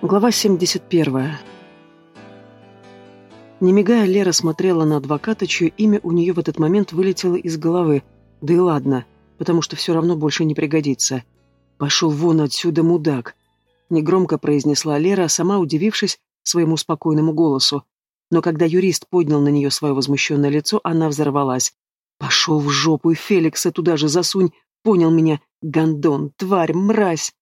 Глава 71. Не мигая, Лера смотрела на адвоката, чье имя у нее в этот момент вылетело из головы. Да и ладно, потому что все равно больше не пригодится. «Пошел вон отсюда, мудак!» Негромко произнесла Лера, сама удивившись своему спокойному голосу. Но когда юрист поднял на нее свое возмущенное лицо, она взорвалась. «Пошел в жопу, и Феликса туда же засунь! Понял меня! Гондон, тварь, мразь!»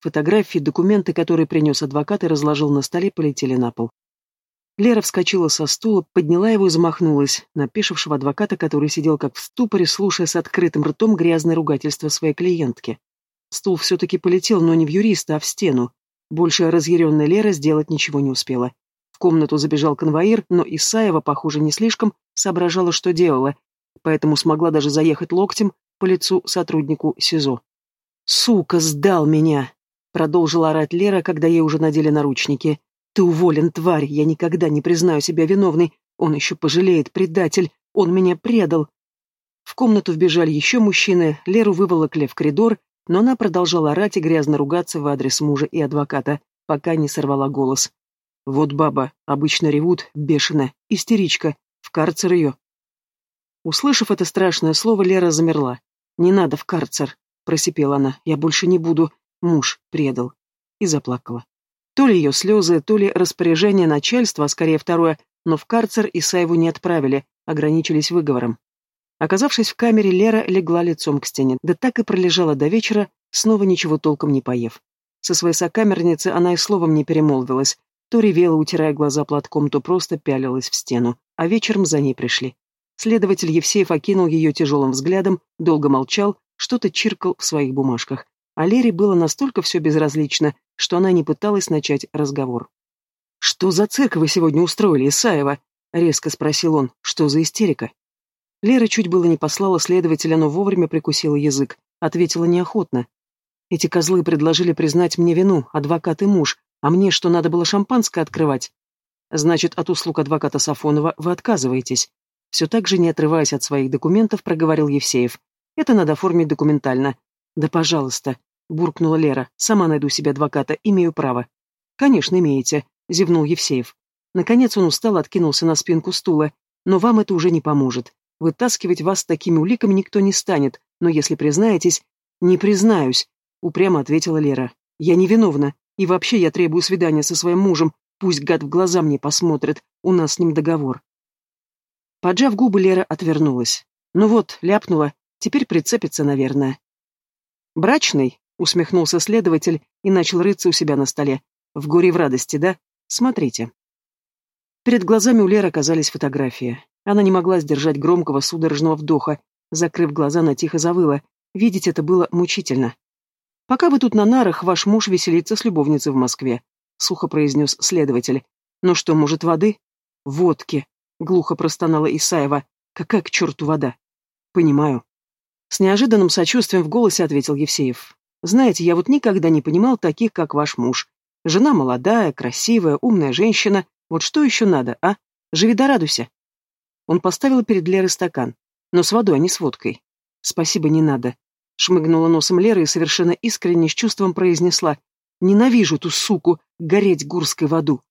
Фотографии, документы, которые принес адвокат и разложил на столе, полетели на пол. Лера вскочила со стула, подняла его и замахнулась на пишевшего адвоката, который сидел как в ступоре, слушая с открытым ртом грязное ругательство своей клиентки. Стул все-таки полетел, но не в юриста, а в стену. Больше разъяренная Лера сделать ничего не успела. В комнату забежал конвоир, но Исаева, похоже, не слишком соображала, что делала, поэтому смогла даже заехать локтем по лицу сотруднику СИЗО. «Сука, сдал меня!» Продолжила орать Лера, когда ей уже надели наручники. «Ты уволен, тварь! Я никогда не признаю себя виновной! Он еще пожалеет, предатель! Он меня предал!» В комнату вбежали еще мужчины, Леру выволокли в коридор, но она продолжала орать и грязно ругаться в адрес мужа и адвоката, пока не сорвала голос. «Вот баба, обычно ревут, бешеная, истеричка, в карцер ее!» Услышав это страшное слово, Лера замерла. «Не надо в карцер», — просипела она, — «я больше не буду, Муж предал. И заплакала. То ли ее слезы, то ли распоряжение начальства, а скорее второе, но в карцер Исаеву не отправили, ограничились выговором. Оказавшись в камере, Лера легла лицом к стене, да так и пролежала до вечера, снова ничего толком не поев. Со своей сокамерницей она и словом не перемолвилась, то ревела, утирая глаза платком, то просто пялилась в стену, а вечером за ней пришли. Следователь Евсеев окинул ее тяжелым взглядом, долго молчал, что-то чиркал в своих бумажках, а Лере было настолько все безразлично, что она не пыталась начать разговор. «Что за цирк вы сегодня устроили, Исаева?» — резко спросил он. «Что за истерика?» Лера чуть было не послала следователя, но вовремя прикусила язык. Ответила неохотно. «Эти козлы предложили признать мне вину, адвокат и муж, а мне что, надо было шампанское открывать?» «Значит, от услуг адвоката Сафонова вы отказываетесь?» Все так же, не отрываясь от своих документов, проговорил Евсеев. «Это надо оформить документально». «Да, пожалуйста», буркнула Лера. «Сама найду себе адвоката, имею право». «Конечно, имеете», — зевнул Евсеев. Наконец он устал, откинулся на спинку стула. «Но вам это уже не поможет. Вытаскивать вас с такими уликами никто не станет, но если признаетесь...» «Не признаюсь», — упрямо ответила Лера. «Я невиновна, и вообще я требую свидания со своим мужем. Пусть гад в глаза мне посмотрит, у нас с ним договор». Поджав губы, Лера отвернулась. «Ну вот, ляпнула, теперь прицепится, наверное». «Брачный?» Усмехнулся следователь и начал рыться у себя на столе. В горе и в радости, да? Смотрите. Перед глазами у Леры оказались фотографии. Она не могла сдержать громкого судорожного вдоха. Закрыв глаза, она тихо завыла. Видеть это было мучительно. «Пока вы тут на нарах, ваш муж веселится с любовницей в Москве», — сухо произнес следователь. «Ну что, может, воды?» «Водки», — глухо простонала Исаева. «Какая к черту вода?» «Понимаю». С неожиданным сочувствием в голосе ответил Евсеев. Знаете, я вот никогда не понимал таких, как ваш муж. Жена молодая, красивая, умная женщина. Вот что еще надо, а? Живи да радуйся. Он поставил перед Лерой стакан. Но с водой, а не с водкой. Спасибо, не надо. Шмыгнула носом Лера и совершенно искренне с чувством произнесла. Ненавижу эту суку, гореть гурской в аду.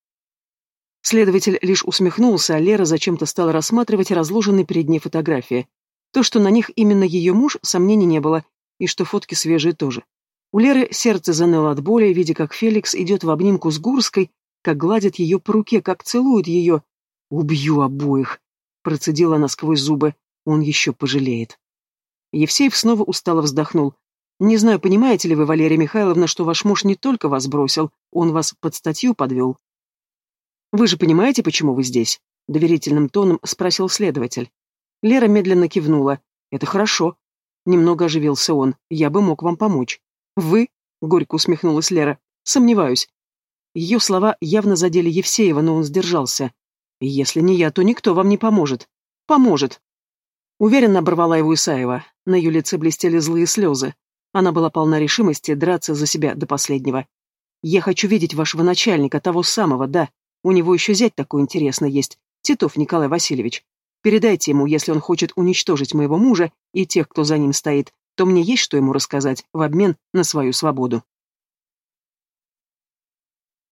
Следователь лишь усмехнулся, а Лера зачем-то стала рассматривать разложенные перед ней фотографии. То, что на них именно ее муж, сомнений не было, и что фотки свежие тоже. У Леры сердце заныло от боли, видя, как Феликс идет в обнимку с Гурской, как гладит ее по руке, как целует ее. «Убью обоих!» — процедила она сквозь зубы. «Он еще пожалеет». Евсеев снова устало вздохнул. «Не знаю, понимаете ли вы, Валерия Михайловна, что ваш муж не только вас бросил, он вас под статью подвел». «Вы же понимаете, почему вы здесь?» — доверительным тоном спросил следователь. Лера медленно кивнула. «Это хорошо». Немного оживился он. «Я бы мог вам помочь». «Вы?» — горько усмехнулась Лера. «Сомневаюсь». Ее слова явно задели Евсеева, но он сдержался. «Если не я, то никто вам не поможет». «Поможет». Уверенно оборвала его Исаева. На ее лице блестели злые слезы. Она была полна решимости драться за себя до последнего. «Я хочу видеть вашего начальника, того самого, да. У него еще зять такой интересный есть. Титов Николай Васильевич. Передайте ему, если он хочет уничтожить моего мужа и тех, кто за ним стоит, то мне есть что ему рассказать в обмен на свою свободу.